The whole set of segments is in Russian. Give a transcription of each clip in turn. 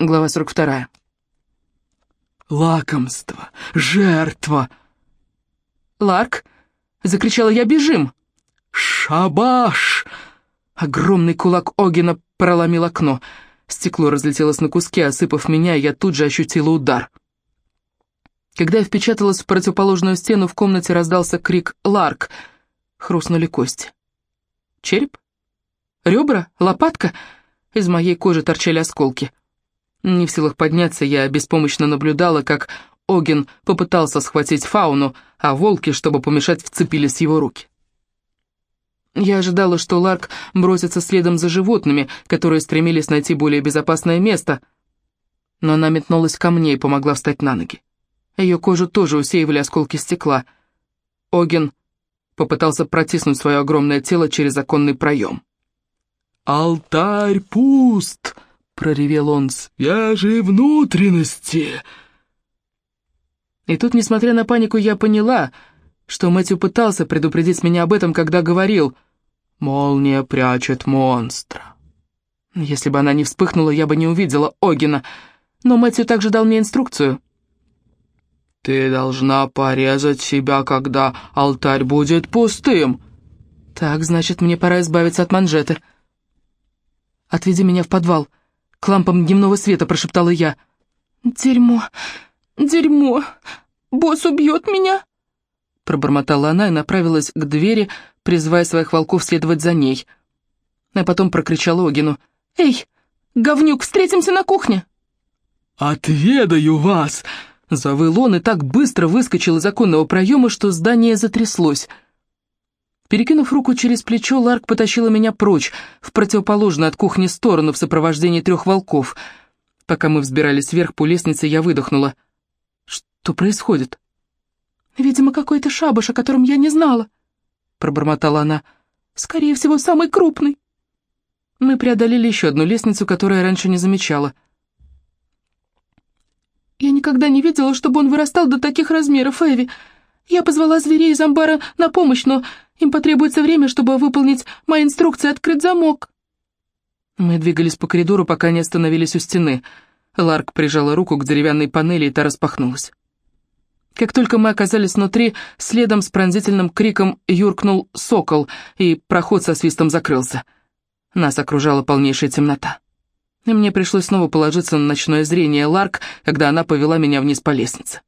Глава 42. «Лакомство! Жертва!» «Ларк!» — закричала я, «бежим!» «Шабаш!» Огромный кулак Огина проломил окно. Стекло разлетелось на куски, осыпав меня, и я тут же ощутила удар. Когда я впечаталась в противоположную стену, в комнате раздался крик «Ларк!» Хрустнули кости. Череп? Ребра? Лопатка? Из моей кожи торчали осколки. Не в силах подняться, я беспомощно наблюдала, как Оген попытался схватить фауну, а волки, чтобы помешать, вцепились в его руки. Я ожидала, что Ларк бросится следом за животными, которые стремились найти более безопасное место, но она метнулась ко мне и помогла встать на ноги. Ее кожу тоже усеивали осколки стекла. Оген попытался протиснуть свое огромное тело через оконный проем. «Алтарь пуст!» — проревел он. «Свежие внутренности!» И тут, несмотря на панику, я поняла, что Мэтью пытался предупредить меня об этом, когда говорил «Молния прячет монстра». Если бы она не вспыхнула, я бы не увидела Огина, но Мэтью также дал мне инструкцию. «Ты должна порезать себя, когда алтарь будет пустым». «Так, значит, мне пора избавиться от манжеты». «Отведи меня в подвал», — к лампам дневного света прошептала я. «Дерьмо, дерьмо, босс убьет меня?» Пробормотала она и направилась к двери, призывая своих волков следовать за ней. А потом прокричала Огину. «Эй, говнюк, встретимся на кухне!» «Отведаю вас!» Завыл он и так быстро выскочил из оконного проема, что здание затряслось. Перекинув руку через плечо, Ларк потащила меня прочь, в противоположную от кухни сторону, в сопровождении трех волков. Пока мы взбирались вверх по лестнице, я выдохнула. «Что происходит?» «Видимо, какой-то шабаш, о котором я не знала», — пробормотала она. «Скорее всего, самый крупный». Мы преодолели еще одну лестницу, которую я раньше не замечала. «Я никогда не видела, чтобы он вырастал до таких размеров, Эви. Я позвала зверей из амбара на помощь, но им потребуется время, чтобы выполнить мои инструкции открыть замок». Мы двигались по коридору, пока не остановились у стены. Ларк прижала руку к деревянной панели, и та распахнулась. Как только мы оказались внутри, следом с пронзительным криком юркнул сокол, и проход со свистом закрылся. Нас окружала полнейшая темнота. И мне пришлось снова положиться на ночное зрение Ларк, когда она повела меня вниз по лестнице.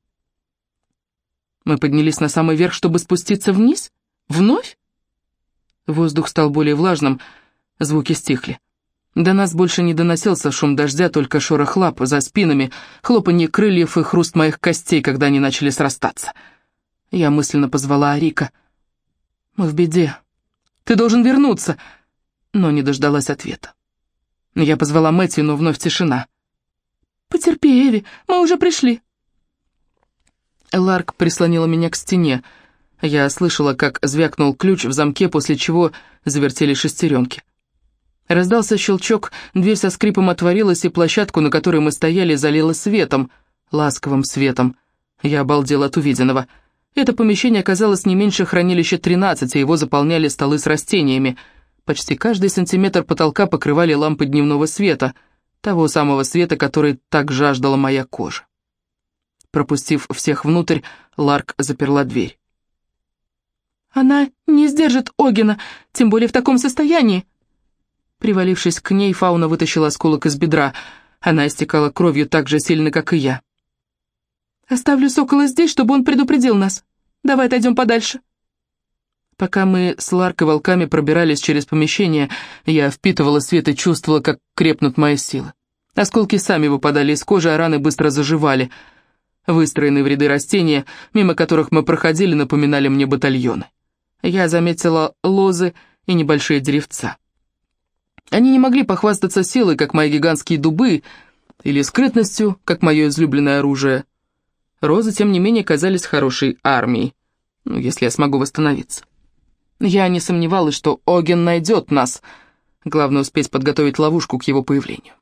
Мы поднялись на самый верх, чтобы спуститься вниз? Вновь? Воздух стал более влажным, звуки стихли. До нас больше не доносился шум дождя, только шорох лап за спинами, хлопанье крыльев и хруст моих костей, когда они начали срастаться. Я мысленно позвала Арика. «Мы в беде. Ты должен вернуться!» Но не дождалась ответа. Я позвала Мэтью, но вновь тишина. «Потерпи, Эви, мы уже пришли!» Ларк прислонила меня к стене. Я слышала, как звякнул ключ в замке, после чего завертели шестеренки. Раздался щелчок, дверь со скрипом отворилась, и площадку, на которой мы стояли, залила светом, ласковым светом. Я обалдел от увиденного. Это помещение оказалось не меньше хранилища 13, и его заполняли столы с растениями. Почти каждый сантиметр потолка покрывали лампы дневного света, того самого света, который так жаждала моя кожа. Пропустив всех внутрь, Ларк заперла дверь. «Она не сдержит Огина, тем более в таком состоянии», Привалившись к ней, Фауна вытащила осколок из бедра. Она истекала кровью так же сильно, как и я. «Оставлю сокола здесь, чтобы он предупредил нас. Давай отойдем подальше». Пока мы с Ларкой волками пробирались через помещение, я впитывала свет и чувствовала, как крепнут мои силы. Осколки сами выпадали из кожи, а раны быстро заживали. Выстроенные в ряды растения, мимо которых мы проходили, напоминали мне батальоны. Я заметила лозы и небольшие деревца. Они не могли похвастаться силой, как мои гигантские дубы, или скрытностью, как мое излюбленное оружие. Розы, тем не менее, казались хорошей армией, ну, если я смогу восстановиться. Я не сомневалась, что Оген найдет нас. Главное успеть подготовить ловушку к его появлению.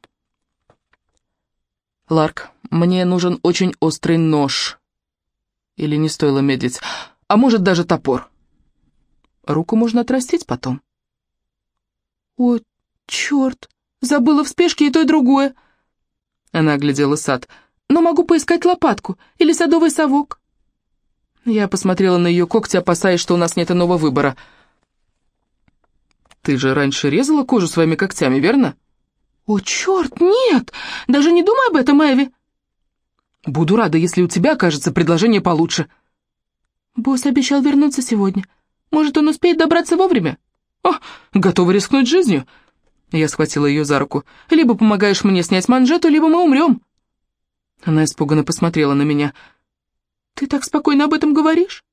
«Ларк, мне нужен очень острый нож. Или не стоило медлить, а может даже топор. Руку можно отрастить потом». «Ой, «Черт! Забыла в спешке и то, и другое!» Она оглядела сад. «Но могу поискать лопатку или садовый совок». Я посмотрела на ее когти, опасаясь, что у нас нет иного выбора. «Ты же раньше резала кожу своими когтями, верно?» «О, черт, нет! Даже не думай об этом, Эви!» «Буду рада, если у тебя окажется предложение получше». «Босс обещал вернуться сегодня. Может, он успеет добраться вовремя?» «О, готова рискнуть жизнью?» Я схватила ее за руку. «Либо помогаешь мне снять манжету, либо мы умрем». Она испуганно посмотрела на меня. «Ты так спокойно об этом говоришь?»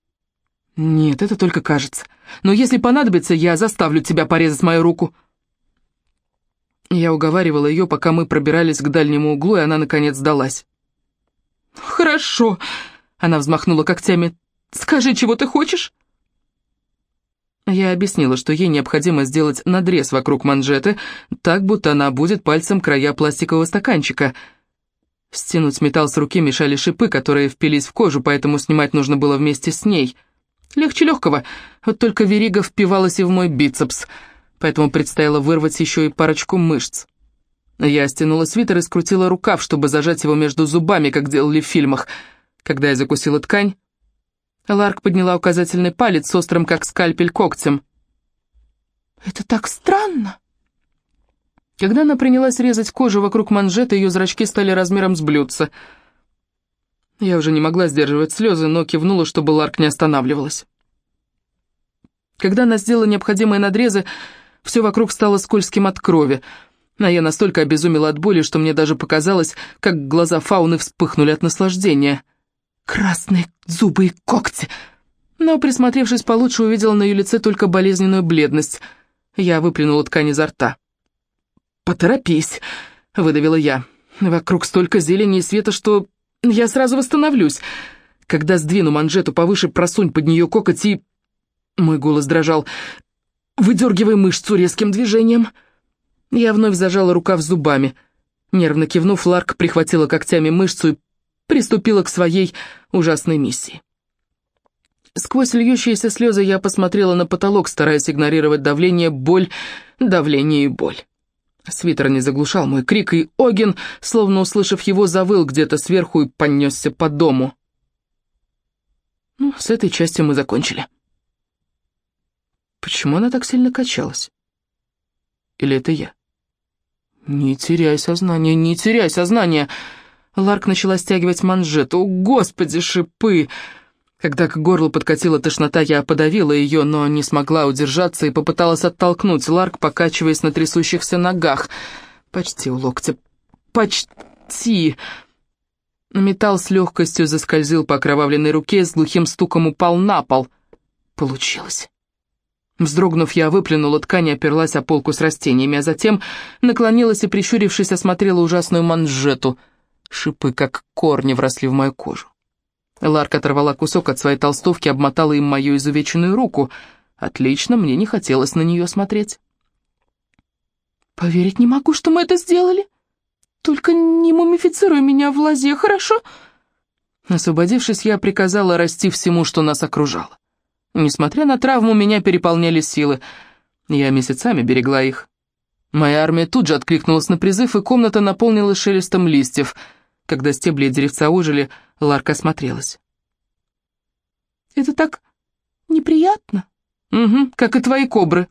«Нет, это только кажется. Но если понадобится, я заставлю тебя порезать мою руку». Я уговаривала ее, пока мы пробирались к дальнему углу, и она, наконец, сдалась. «Хорошо», — она взмахнула когтями. «Скажи, чего ты хочешь?» Я объяснила, что ей необходимо сделать надрез вокруг манжеты, так, будто она будет пальцем края пластикового стаканчика. Стянуть металл с руки мешали шипы, которые впились в кожу, поэтому снимать нужно было вместе с ней. Легче легкого, вот только верига впивалась и в мой бицепс, поэтому предстояло вырвать еще и парочку мышц. Я стянула свитер и скрутила рукав, чтобы зажать его между зубами, как делали в фильмах. Когда я закусила ткань, Ларк подняла указательный палец с острым, как скальпель, когтем. «Это так странно!» Когда она принялась резать кожу вокруг манжеты, ее зрачки стали размером с блюдца. Я уже не могла сдерживать слезы, но кивнула, чтобы Ларк не останавливалась. Когда она сделала необходимые надрезы, все вокруг стало скользким от крови, а я настолько обезумела от боли, что мне даже показалось, как глаза фауны вспыхнули от наслаждения — Красные зубы и когти. Но, присмотревшись получше, увидела на ее лице только болезненную бледность. Я выплюнула ткань изо рта. «Поторопись», — выдавила я. «Вокруг столько зелени и света, что я сразу восстановлюсь. Когда сдвину манжету повыше, просунь под нее кокоть и...» Мой голос дрожал. «Выдергивай мышцу резким движением». Я вновь зажала рукав зубами. Нервно кивнув, Ларк прихватила когтями мышцу и приступила к своей ужасной миссии. Сквозь льющиеся слезы я посмотрела на потолок, стараясь игнорировать давление, боль, давление и боль. Свитер не заглушал мой крик, и Оген, словно услышав его, завыл где-то сверху и понесся по дому. Ну, с этой частью мы закончили. Почему она так сильно качалась? Или это я? Не теряй сознание, не теряй сознание! Ларк начала стягивать манжету. О, господи, шипы! Когда к горлу подкатила тошнота, я подавила ее, но не смогла удержаться и попыталась оттолкнуть Ларк, покачиваясь на трясущихся ногах. Почти у локтя. Почти! Металл с легкостью заскользил по окровавленной руке, с глухим стуком упал на пол. Получилось. Вздрогнув, я выплюнула ткань и оперлась о полку с растениями, а затем наклонилась и, прищурившись, осмотрела ужасную манжету — Шипы, как корни, вросли в мою кожу. Ларка оторвала кусок от своей толстовки, обмотала им мою изувеченную руку. Отлично, мне не хотелось на нее смотреть. «Поверить не могу, что мы это сделали. Только не мумифицируй меня в лазе, хорошо?» Освободившись, я приказала расти всему, что нас окружало. Несмотря на травму, меня переполняли силы. Я месяцами берегла их. Моя армия тут же откликнулась на призыв, и комната наполнилась шелестом листьев. Когда стебли и деревца ожили, Ларка осмотрелась. «Это так неприятно?» «Угу, как и твои кобры».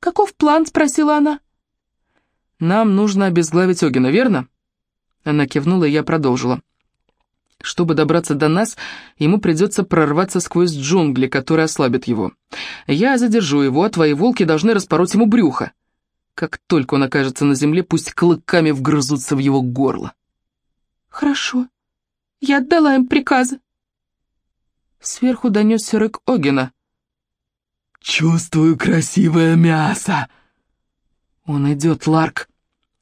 «Каков план?» — спросила она. «Нам нужно обезглавить Огина, верно?» Она кивнула, и я продолжила. Чтобы добраться до нас, ему придется прорваться сквозь джунгли, которые ослабят его. Я задержу его, а твои волки должны распороть ему брюхо. Как только он окажется на земле, пусть клыками вгрызутся в его горло. «Хорошо, я отдала им приказы». Сверху донесся рык Огена. «Чувствую красивое мясо!» «Он идет, Ларк,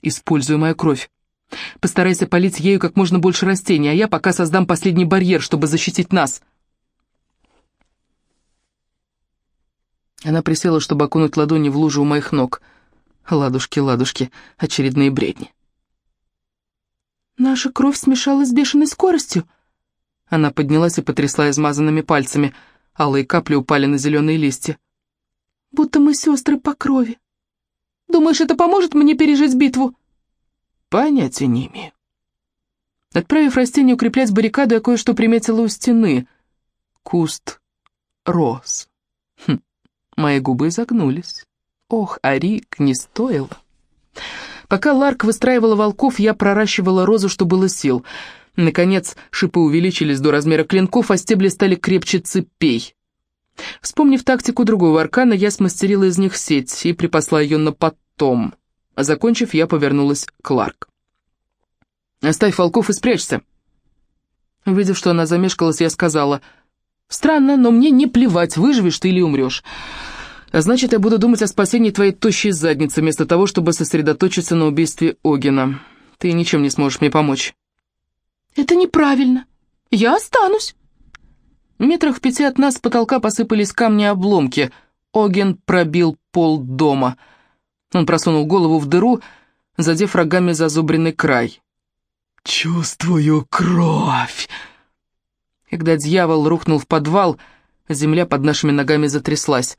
используя мою кровь. Постарайся полить ею как можно больше растений, а я пока создам последний барьер, чтобы защитить нас». Она присела, чтобы окунуть ладони в лужу у моих ног — Ладушки, ладушки, очередные бредни. «Наша кровь смешалась с бешеной скоростью!» Она поднялась и потрясла измазанными пальцами. Алые капли упали на зеленые листья. «Будто мы сестры по крови. Думаешь, это поможет мне пережить битву?» «Понятия не имею». Отправив растение укреплять баррикаду, я кое-что приметила у стены. Куст роз. Хм, мои губы изогнулись. Ох, Арик, не стоило. Пока Ларк выстраивала волков, я проращивала розу, что было сил. Наконец, шипы увеличились до размера клинков, а стебли стали крепче цепей. Вспомнив тактику другого аркана, я смастерила из них сеть и припасла ее на потом. Закончив, я повернулась к Ларк. «Оставь волков и спрячься». Увидев, что она замешкалась, я сказала, «Странно, но мне не плевать, выживешь ты или умрешь. А значит, я буду думать о спасении твоей тощей задницы, вместо того, чтобы сосредоточиться на убийстве Огина. Ты ничем не сможешь мне помочь». «Это неправильно. Я останусь». Метрах в пяти от нас с потолка посыпались камни-обломки. Оген пробил пол дома. Он просунул голову в дыру, задев рогами зазубренный край. «Чувствую кровь!» Когда дьявол рухнул в подвал, земля под нашими ногами затряслась.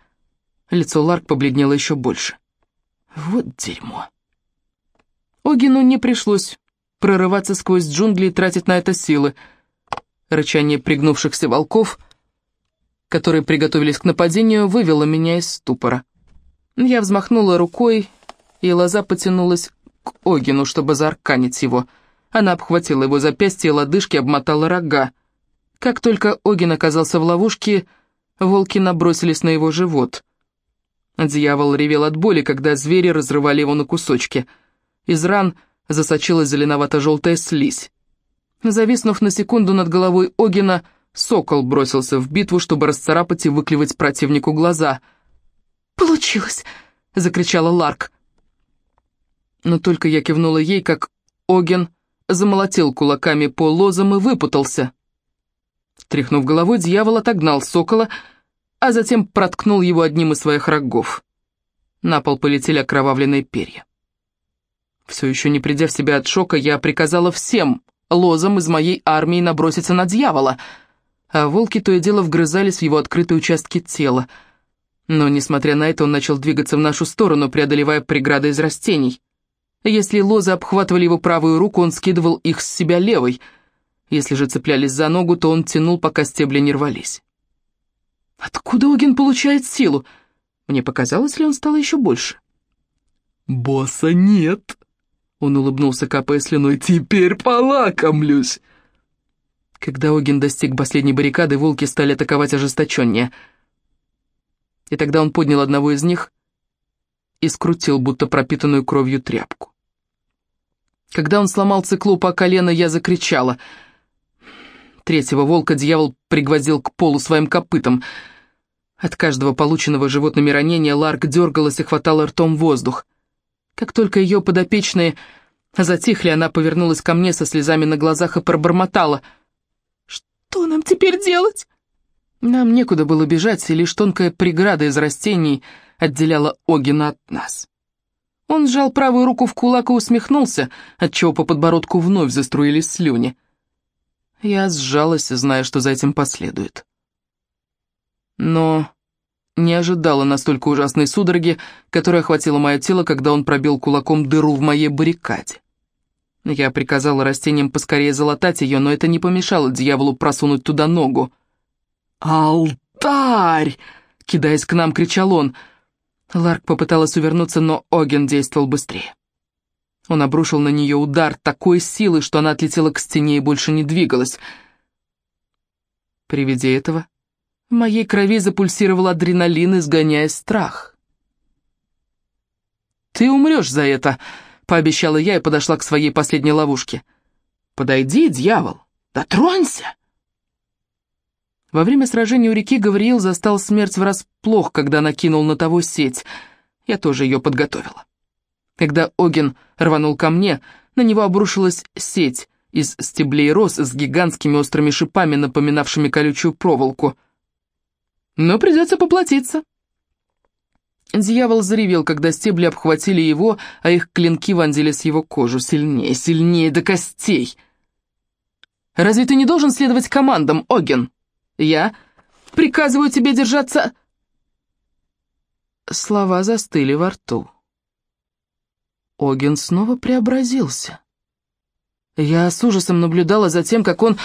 Лицо Ларк побледнело еще больше. Вот дерьмо. Огину не пришлось прорываться сквозь джунгли и тратить на это силы. Рычание пригнувшихся волков, которые приготовились к нападению, вывело меня из ступора. Я взмахнула рукой, и лоза потянулась к Огину, чтобы заарканить его. Она обхватила его запястье и лодыжки, обмотала рога. Как только Огин оказался в ловушке, волки набросились на его живот. Дьявол ревел от боли, когда звери разрывали его на кусочки. Из ран засочилась зеленовато-желтая слизь. Зависнув на секунду над головой Огина, сокол бросился в битву, чтобы расцарапать и выклевать противнику глаза. «Получилось!» — закричала Ларк. Но только я кивнула ей, как Оген замолотил кулаками по лозам и выпутался. Тряхнув головой, дьявол отогнал сокола, а затем проткнул его одним из своих рогов. На пол полетели окровавленные перья. Все еще не придя в себя от шока, я приказала всем лозам из моей армии наброситься на дьявола, а волки то и дело вгрызались в его открытые участки тела. Но, несмотря на это, он начал двигаться в нашу сторону, преодолевая преграды из растений. Если лозы обхватывали его правую руку, он скидывал их с себя левой. Если же цеплялись за ногу, то он тянул, пока стебли не рвались. Откуда Оген получает силу? Мне показалось ли он стал еще больше? «Босса нет», он улыбнулся, капая слюной. «Теперь полакомлюсь!» Когда Огин достиг последней баррикады, волки стали атаковать ожесточеннее. И тогда он поднял одного из них и скрутил, будто пропитанную кровью тряпку. Когда он сломал циклопа о колено, я закричала. Третьего волка дьявол пригвоздил к полу своим копытом. От каждого полученного животными ранения Ларк дергалась и хватала ртом воздух. Как только ее подопечные затихли, она повернулась ко мне со слезами на глазах и пробормотала. «Что нам теперь делать?» Нам некуда было бежать, и лишь тонкая преграда из растений отделяла Огина от нас. Он сжал правую руку в кулак и усмехнулся, отчего по подбородку вновь заструились слюни. Я сжалась, зная, что за этим последует. Но не ожидала настолько ужасной судороги, которая охватила мое тело, когда он пробил кулаком дыру в моей баррикаде. Я приказала растениям поскорее залатать ее, но это не помешало дьяволу просунуть туда ногу. «Алтарь!» — кидаясь к нам, кричал он. Ларк попыталась увернуться, но Оген действовал быстрее. Он обрушил на нее удар такой силы, что она отлетела к стене и больше не двигалась. При виде этого в моей крови запульсировал адреналин, изгоняя страх. «Ты умрешь за это», — пообещала я и подошла к своей последней ловушке. «Подойди, дьявол, дотронься!» Во время сражения у реки Гавриил застал смерть врасплох, когда накинул на того сеть. Я тоже ее подготовила. Когда Оген рванул ко мне, на него обрушилась сеть из стеблей роз с гигантскими острыми шипами, напоминавшими колючую проволоку — но придется поплатиться. Дьявол заревел, когда стебли обхватили его, а их клинки вонзились в его кожу сильнее, сильнее до костей. «Разве ты не должен следовать командам, Оген? Я приказываю тебе держаться...» Слова застыли во рту. Оген снова преобразился. Я с ужасом наблюдала за тем, как он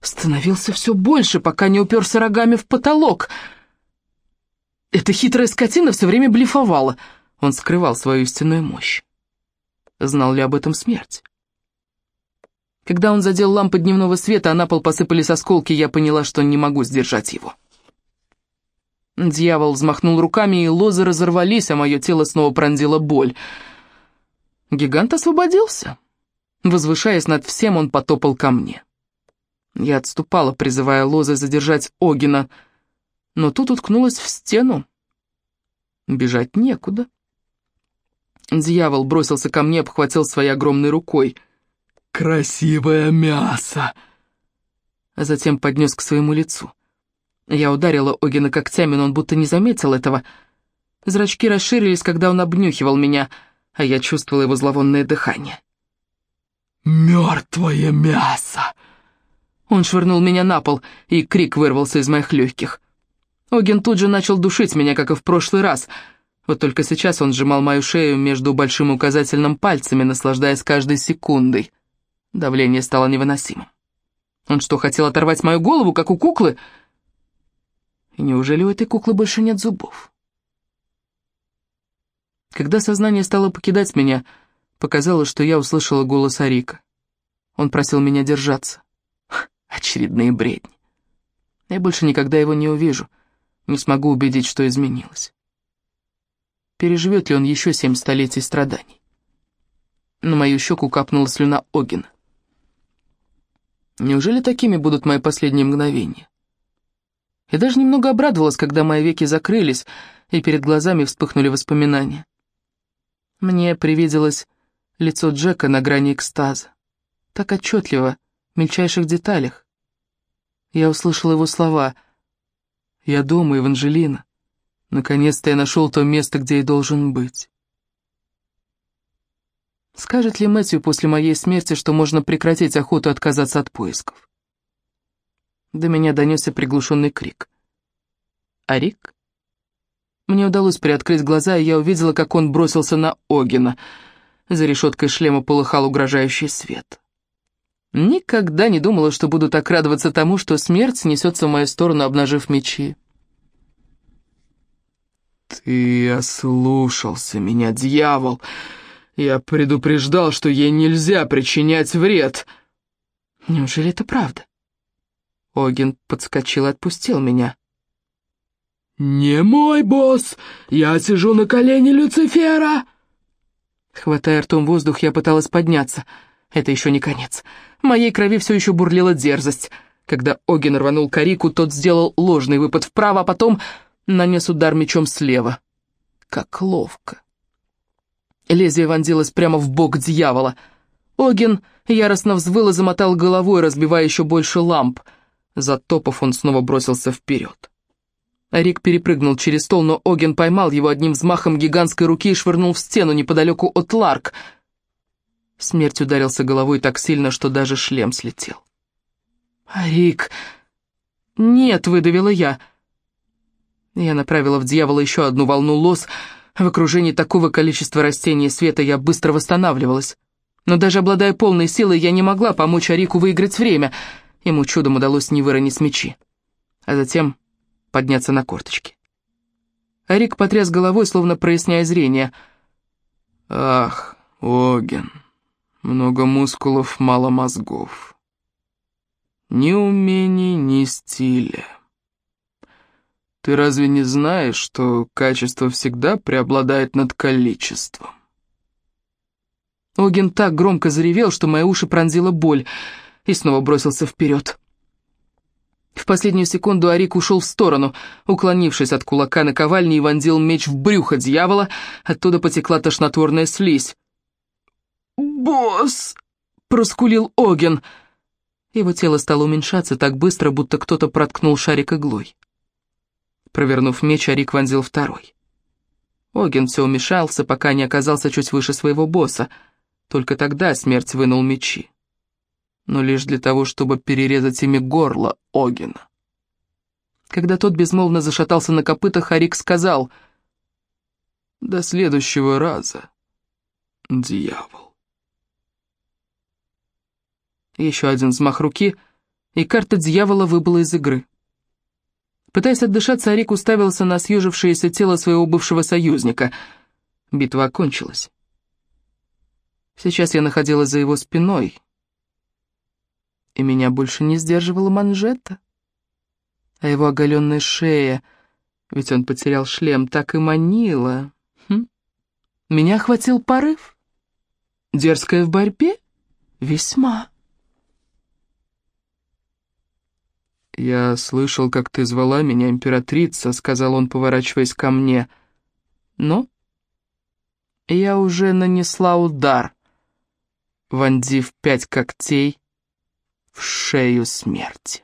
становился все больше, пока не уперся рогами в потолок. Эта хитрая скотина все время блефовала. Он скрывал свою истинную мощь. Знал ли об этом смерть? Когда он задел лампы дневного света, а на пол посыпались осколки, я поняла, что не могу сдержать его. Дьявол взмахнул руками, и лозы разорвались, а мое тело снова пронзила боль. Гигант освободился. Возвышаясь над всем, он потопал ко мне. Я отступала, призывая лозы задержать Огина, но тут уткнулась в стену. Бежать некуда. Дьявол бросился ко мне, обхватил своей огромной рукой. «Красивое мясо!» А затем поднес к своему лицу. Я ударила Огина когтями, но он будто не заметил этого. Зрачки расширились, когда он обнюхивал меня, а я чувствовала его зловонное дыхание. «Мертвое мясо!» Он швырнул меня на пол, и крик вырвался из моих легких. Оген тут же начал душить меня, как и в прошлый раз. Вот только сейчас он сжимал мою шею между большим и указательным пальцами, наслаждаясь каждой секундой. Давление стало невыносимым. Он что, хотел оторвать мою голову, как у куклы? Неужели у этой куклы больше нет зубов? Когда сознание стало покидать меня, показалось, что я услышала голос Арика. Он просил меня держаться. Очередные бредни. Я больше никогда его не увижу, не смогу убедить, что изменилось. Переживет ли он еще семь столетий страданий? На мою щеку капнула слюна Огина. Неужели такими будут мои последние мгновения? Я даже немного обрадовалась, когда мои веки закрылись, и перед глазами вспыхнули воспоминания. Мне привиделось лицо Джека на грани экстаза. Так отчетливо, в мельчайших деталях. Я услышала его слова. «Я дома, Еванжелина. Наконец-то я нашел то место, где и должен быть». Скажет ли Мэтью после моей смерти, что можно прекратить охоту отказаться от поисков? До меня донесся приглушенный крик. «А Рик?» Мне удалось приоткрыть глаза, и я увидела, как он бросился на Огина. За решеткой шлема полыхал угрожающий свет. Никогда не думала, что буду так радоваться тому, что смерть несется в мою сторону, обнажив мечи. «Ты ослушался меня, дьявол! Я предупреждал, что ей нельзя причинять вред!» «Неужели это правда?» Огин подскочил и отпустил меня. «Не мой босс! Я сижу на колене Люцифера!» Хватая ртом воздух, я пыталась подняться. Это еще не конец. В моей крови все еще бурлила дерзость. Когда Оген рванул Карику, тот сделал ложный выпад вправо, а потом нанес удар мечом слева. Как ловко. Лезвие вонзилось прямо в бок дьявола. Оген яростно взвыл и замотал головой, разбивая еще больше ламп. Затопав, он снова бросился вперед. Рик перепрыгнул через стол, но Оген поймал его одним взмахом гигантской руки и швырнул в стену неподалеку от Ларк — Смерть ударился головой так сильно, что даже шлем слетел. «Рик!» «Нет!» — выдавила я. Я направила в дьявола еще одну волну лос. В окружении такого количества растений света я быстро восстанавливалась. Но даже обладая полной силой, я не могла помочь Арику выиграть время. Ему чудом удалось не выронить мечи. А затем подняться на корточки. Арик потряс головой, словно проясняя зрение. «Ах, Оген!» Много мускулов, мало мозгов. Ни умений, ни стиля. Ты разве не знаешь, что качество всегда преобладает над количеством? Оген так громко заревел, что мои уши пронзила боль, и снова бросился вперед. В последнюю секунду Арик ушел в сторону, уклонившись от кулака на ковальне и вонзил меч в брюхо дьявола, оттуда потекла тошнотворная слизь. «Босс!» — проскулил Оген. Его тело стало уменьшаться так быстро, будто кто-то проткнул шарик иглой. Провернув меч, Арик вонзил второй. Оген все умешался, пока не оказался чуть выше своего босса. Только тогда смерть вынул мечи. Но лишь для того, чтобы перерезать ими горло Огена. Когда тот безмолвно зашатался на копытах, Арик сказал «До следующего раза, дьявол». Еще один взмах руки, и карта дьявола выбыла из игры. Пытаясь отдышаться, Арик уставился на съежившееся тело своего бывшего союзника. Битва окончилась. Сейчас я находилась за его спиной, и меня больше не сдерживала манжета. А его оголенная шея, ведь он потерял шлем, так и манила. Хм? Меня охватил порыв. Дерзкая в борьбе? Весьма. «Я слышал, как ты звала меня императрица», — сказал он, поворачиваясь ко мне. «Но я уже нанесла удар» вонзив пять когтей в шею смерти.